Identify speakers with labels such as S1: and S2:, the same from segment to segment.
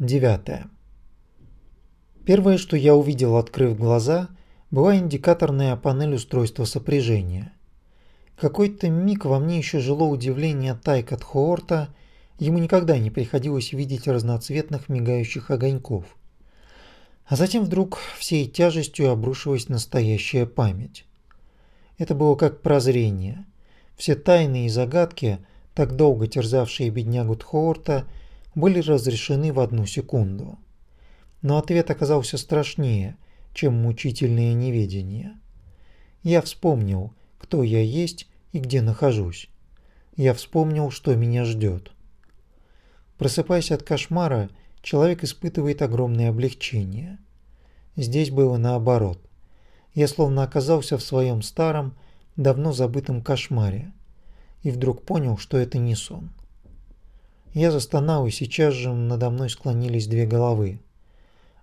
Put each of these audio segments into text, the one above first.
S1: Девятое. Первое, что я увидел, открыв глаза, была индикаторная панель устройства сопряжения. Какой-то миг во мне еще жило удивление Тайка Тхоорта, ему никогда не приходилось видеть разноцветных мигающих огоньков. А затем вдруг всей тяжестью обрушилась настоящая память. Это было как прозрение. Все тайны и загадки, так долго терзавшие беднягу Тхоорта, были разрешены в одну секунду. Но ответ оказался страшнее, чем мучительное неведение. Я вспомнил, кто я есть и где нахожусь. Я вспомнил, что меня ждет. Просыпаясь от кошмара, человек испытывает огромное облегчение. Здесь было наоборот. Я словно оказался в своем старом, давно забытом кошмаре и вдруг понял, что это не сон. Я застонал, и сейчас же надо мной склонились две головы.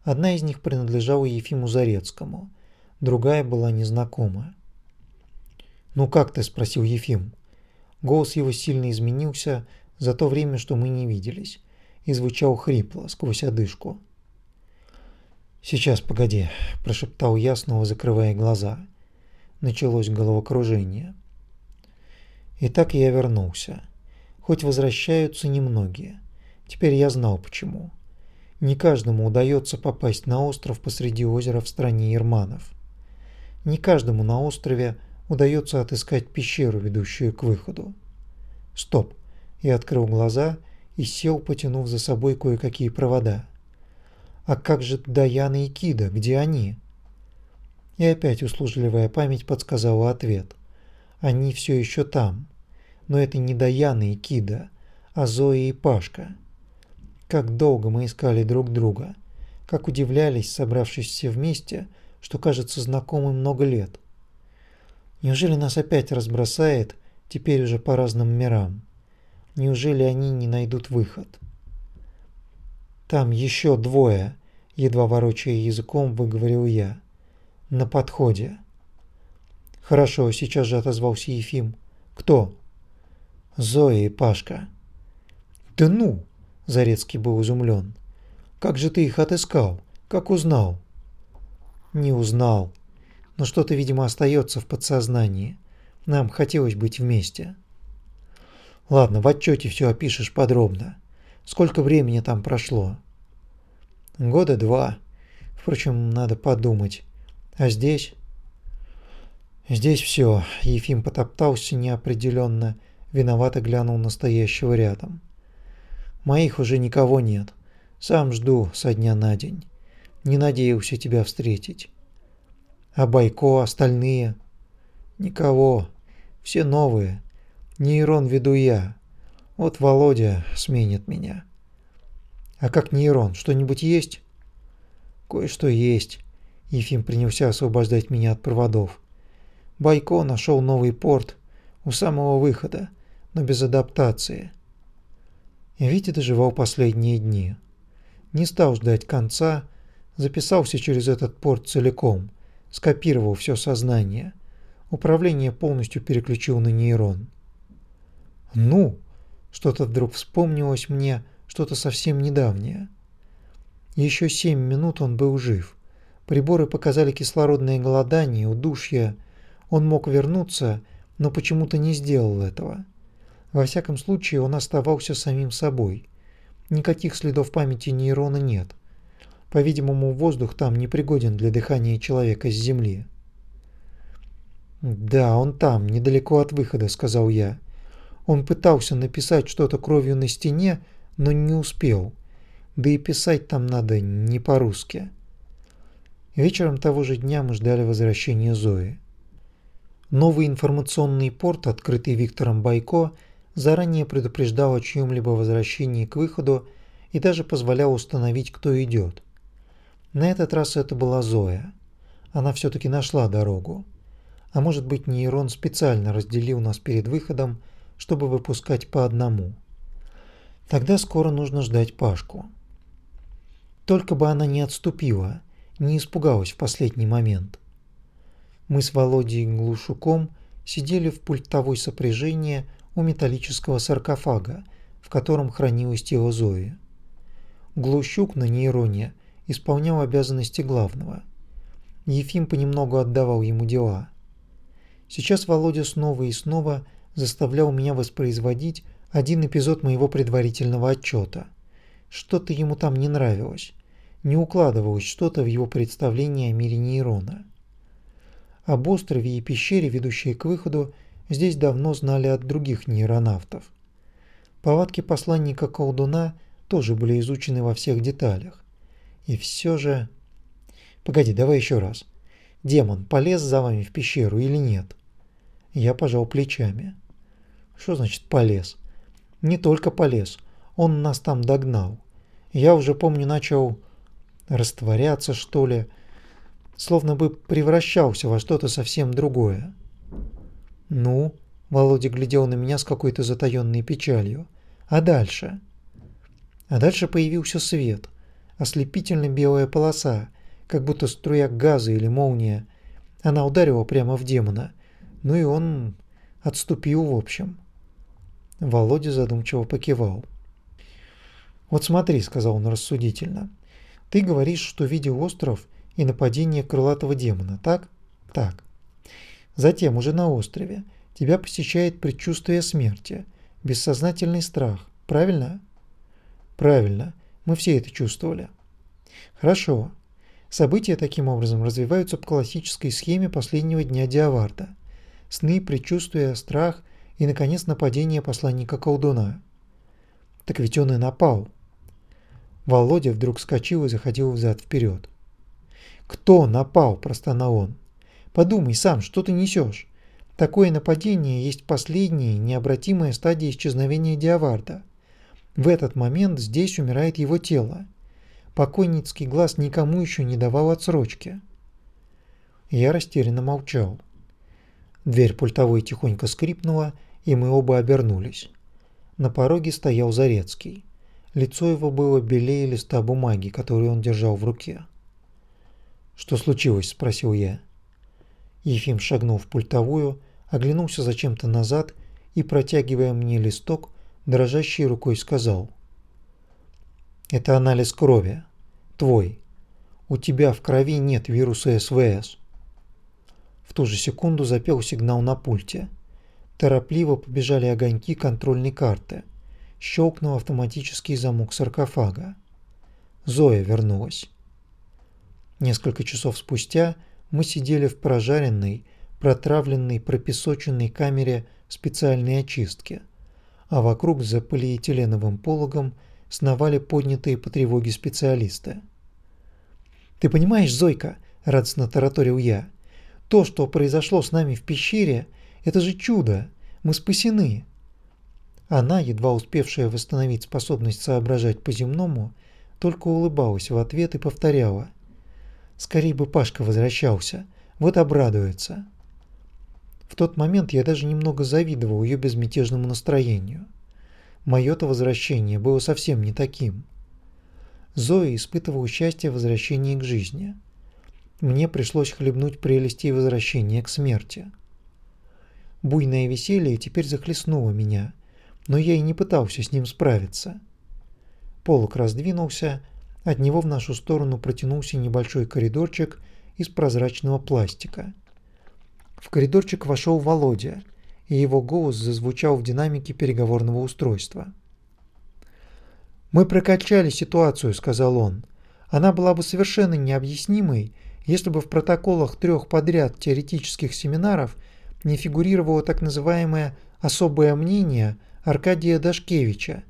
S1: Одна из них принадлежала Ефиму Зарецкому, другая была незнакомая. «Ну как ты?» – спросил Ефим. Голос его сильно изменился за то время, что мы не виделись, и звучал хрипло, сквозь одышку. «Сейчас, погоди», – прошептал я, снова закрывая глаза. Началось головокружение. Итак, я вернулся хоть возвращаются немногие. Теперь я знал почему. Не каждому удается попасть на остров посреди озера в стране Ирманов. Не каждому на острове удается отыскать пещеру, ведущую к выходу. Стоп. Я открыл глаза и сел, потянув за собой кое-какие провода. А как же Даяна и Кида, где они? И опять услужливая память подсказала ответ. Они все еще там но это не Даяна и Кида, а Зоя и Пашка. Как долго мы искали друг друга, как удивлялись, собравшись все вместе, что кажется знакомым много лет. Неужели нас опять разбросает, теперь уже по разным мирам? Неужели они не найдут выход? Там еще двое, едва ворочая языком, выговорил я. На подходе. Хорошо, сейчас же отозвался Ефим. Кто? Зоя и Пашка. Да ну, Зарецкий был изумлен. Как же ты их отыскал? Как узнал? Не узнал. Но что-то, видимо, остается в подсознании. Нам хотелось быть вместе. Ладно, в отчете все опишешь подробно. Сколько времени там прошло? Года два. Впрочем, надо подумать. А здесь? Здесь все. Ефим потоптался неопределенно виновато глянул на стоящего рядом. Моих уже никого нет. Сам жду со дня на день. Не надеялся тебя встретить. А Байко, остальные? Никого. Все новые. Нейрон веду я. Вот Володя сменит меня. А как нейрон, что-нибудь есть? Кое-что есть. Ефим принялся освобождать меня от проводов. Байко нашел новый порт у самого выхода но без адаптации. Витя доживал последние дни. Не стал ждать конца, записался через этот порт целиком, скопировал все сознание. Управление полностью переключил на нейрон. Ну, что-то вдруг вспомнилось мне, что-то совсем недавнее. Еще семь минут он был жив. Приборы показали кислородное голодание, удушье. Он мог вернуться, но почему-то не сделал этого. Во всяком случае, он оставался самим собой. Никаких следов памяти нейрона нет. По-видимому, воздух там непригоден для дыхания человека с Земли. «Да, он там, недалеко от выхода», — сказал я. Он пытался написать что-то кровью на стене, но не успел. Да и писать там надо не по-русски. Вечером того же дня мы ждали возвращения Зои. Новый информационный порт, открытый Виктором Байко, — заранее предупреждал о чьем-либо возвращении к выходу и даже позволял установить, кто идет. На этот раз это была Зоя. Она все-таки нашла дорогу. А может быть, нейрон специально разделил нас перед выходом, чтобы выпускать по одному. Тогда скоро нужно ждать Пашку. Только бы она не отступила, не испугалась в последний момент. Мы с Володей Глушуком сидели в пультовой сопряжении у металлического саркофага, в котором хранилось тело Зои. Глущук на нейроне исполнял обязанности главного. Ефим понемногу отдавал ему дела. Сейчас Володя снова и снова заставлял меня воспроизводить один эпизод моего предварительного отчета. Что-то ему там не нравилось. Не укладывалось что-то в его представление о мире нейрона. Об острове и пещере, ведущей к выходу, здесь давно знали от других нейронавтов. Повадки посланника-колдуна тоже были изучены во всех деталях. И все же... Погоди, давай еще раз. Демон полез за вами в пещеру или нет? Я пожал плечами. Что значит полез? Не только полез, он нас там догнал. Я уже помню начал растворяться, что ли, словно бы превращался во что-то совсем другое. Ну, Володя глядел на меня с какой-то затаённой печалью. А дальше? А дальше появился свет, ослепительно белая полоса, как будто струя газа или молния. Она ударила прямо в демона, ну и он отступил в общем. Володя задумчиво покивал. «Вот смотри», — сказал он рассудительно, — «ты говоришь, что видел остров и нападение крылатого демона, так? Так. Затем, уже на острове, тебя посещает предчувствие смерти, бессознательный страх, правильно? Правильно, мы все это чувствовали. Хорошо. События таким образом развиваются по классической схеме последнего дня Диаварда. Сны, предчувствия, страх и, наконец, нападение посланника колдуна. Так ведь он и напал. Володя вдруг вскочил и заходил взад-вперед. «Кто напал?» – простонал он. «Подумай сам, что ты несешь? Такое нападение есть последняя необратимая стадия исчезновения Диаварда. В этот момент здесь умирает его тело. Покойницкий глаз никому еще не давал отсрочки. Я растерянно молчал. Дверь пультовой тихонько скрипнула, и мы оба обернулись. На пороге стоял Зарецкий. Лицо его было белее листа бумаги, который он держал в руке. «Что случилось?» – спросил я. Ефим шагнул в пультовую, оглянулся зачем-то назад и, протягивая мне листок, дрожащей рукой сказал. «Это анализ крови. Твой. У тебя в крови нет вируса СВС». В ту же секунду запел сигнал на пульте. Торопливо побежали огоньки контрольной карты. Щелкнул автоматический замок саркофага. Зоя вернулась. Несколько часов спустя мы сидели в прожаренной, протравленной, пропесоченной камере специальной очистки, а вокруг за полиэтиленовым пологом сновали поднятые по тревоге специалисты. «Ты понимаешь, Зойка?» – радостно тараторил я. «То, что произошло с нами в пещере, это же чудо! Мы спасены!» Она, едва успевшая восстановить способность соображать по-земному, только улыбалась в ответ и повторяла. «Скорей бы Пашка возвращался, вот обрадуется!» В тот момент я даже немного завидовал ее безмятежному настроению. Мое-то возвращение было совсем не таким. Зоя испытывала счастье возвращения к жизни. Мне пришлось хлебнуть прелести возвращения к смерти. Буйное веселье теперь захлестнуло меня, но я и не пытался с ним справиться. Полок раздвинулся, от него в нашу сторону протянулся небольшой коридорчик из прозрачного пластика. В коридорчик вошел Володя, и его голос зазвучал в динамике переговорного устройства. «Мы прокачали ситуацию», — сказал он. «Она была бы совершенно необъяснимой, если бы в протоколах трех подряд теоретических семинаров не фигурировало так называемое «особое мнение» Аркадия Дашкевича.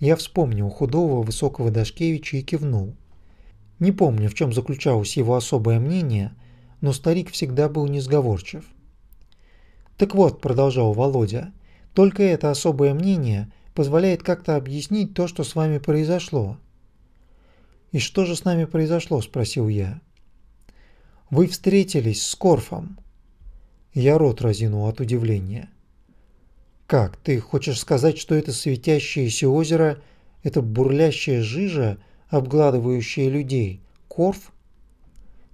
S1: Я вспомнил худого высокого Дашкевича и кивнул. Не помню, в чем заключалось его особое мнение, но старик всегда был несговорчив. «Так вот», – продолжал Володя, – «только это особое мнение позволяет как-то объяснить то, что с вами произошло». «И что же с нами произошло?» – спросил я. «Вы встретились с Корфом». Я рот разинул от удивления. «Как, ты хочешь сказать, что это светящееся озеро, это бурлящая жижа, обгладывающая людей, Корф?»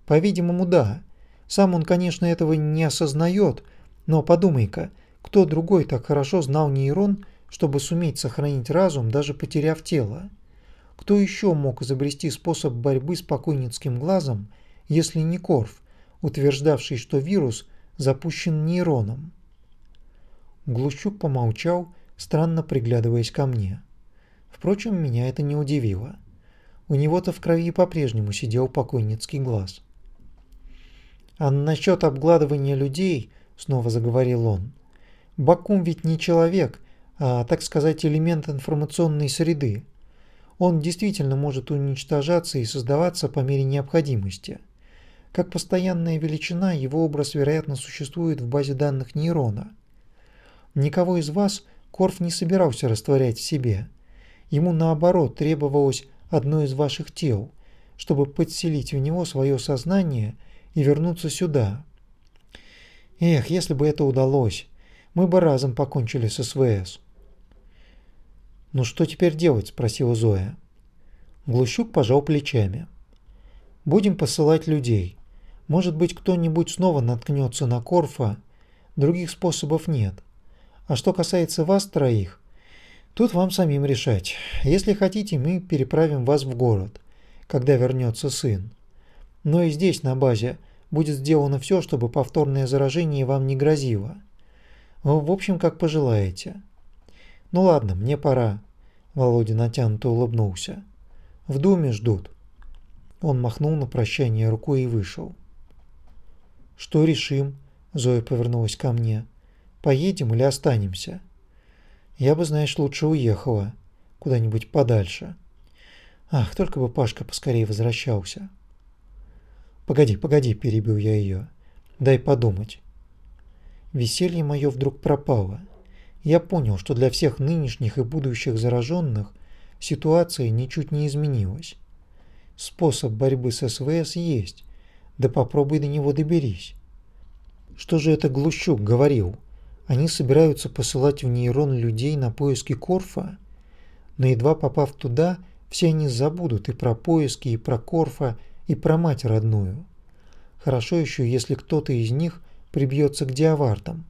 S1: «По-видимому, да. Сам он, конечно, этого не осознает, но подумай-ка, кто другой так хорошо знал нейрон, чтобы суметь сохранить разум, даже потеряв тело? Кто еще мог изобрести способ борьбы с покойницким глазом, если не Корф, утверждавший, что вирус запущен нейроном? Глущук помолчал, странно приглядываясь ко мне. Впрочем, меня это не удивило. У него-то в крови по-прежнему сидел покойницкий глаз. «А насчет обгладывания людей», — снова заговорил он, — «Бакум ведь не человек, а, так сказать, элемент информационной среды. Он действительно может уничтожаться и создаваться по мере необходимости. Как постоянная величина, его образ, вероятно, существует в базе данных нейрона. Никого из вас Корф не собирался растворять в себе. Ему, наоборот, требовалось одно из ваших тел, чтобы подселить в него свое сознание и вернуться сюда. Эх, если бы это удалось, мы бы разом покончили с СВС. «Ну что теперь делать?» – спросила Зоя. Глущук пожал плечами. «Будем посылать людей. Может быть, кто-нибудь снова наткнется на Корфа. Других способов нет. А что касается вас троих, тут вам самим решать. Если хотите, мы переправим вас в город, когда вернется сын. Но и здесь, на базе, будет сделано все, чтобы повторное заражение вам не грозило. В общем, как пожелаете. Ну ладно, мне пора. Володя натянуто улыбнулся. В доме ждут. Он махнул на прощание рукой и вышел. Что решим? Зоя повернулась ко мне. Поедем или останемся? Я бы, знаешь, лучше уехала куда-нибудь подальше. Ах, только бы Пашка поскорее возвращался. Погоди, погоди, перебил я ее. Дай подумать. Веселье мое вдруг пропало я понял, что для всех нынешних и будущих зараженных ситуация ничуть не изменилась. Способ борьбы с СВС есть, да попробуй до него доберись. Что же это Глущук говорил? Они собираются посылать в нейрон людей на поиски Корфа? Но едва попав туда, все они забудут и про поиски, и про Корфа, и про мать родную. Хорошо еще, если кто-то из них прибьется к диавартам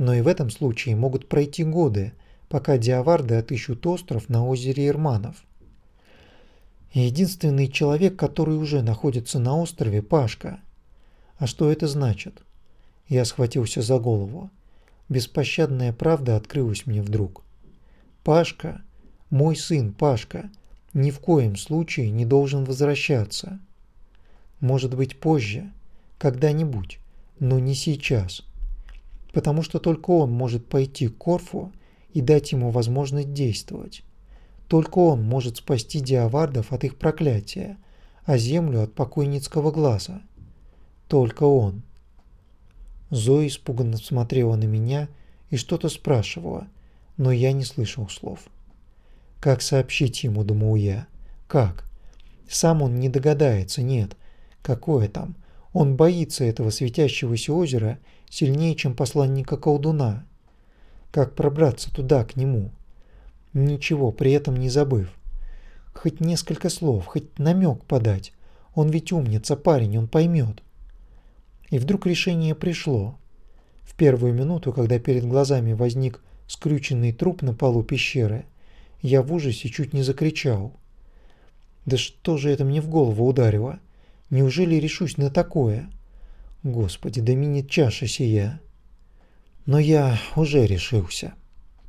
S1: но и в этом случае могут пройти годы, пока диаварды отыщут остров на озере Ирманов. единственный человек, который уже находится на острове, Пашка. А что это значит? Я схватился за голову. Беспощадная правда открылась мне вдруг. Пашка, мой сын Пашка, ни в коем случае не должен возвращаться. Может быть позже, когда-нибудь, но не сейчас потому что только он может пойти к Корфу и дать ему возможность действовать. Только он может спасти диавардов от их проклятия, а землю от покойницкого глаза. Только он. Зоя испуганно смотрела на меня и что-то спрашивала, но я не слышал слов. Как сообщить ему, думал я? Как? Сам он не догадается, нет. Какое там? Он боится этого светящегося озера сильнее, чем посланника колдуна. Как пробраться туда, к нему? Ничего при этом не забыв. Хоть несколько слов, хоть намек подать. Он ведь умница, парень, он поймет. И вдруг решение пришло. В первую минуту, когда перед глазами возник скрюченный труп на полу пещеры, я в ужасе чуть не закричал. Да что же это мне в голову ударило? Неужели решусь на такое? Господи, да минет чаша сия. Но я уже решился.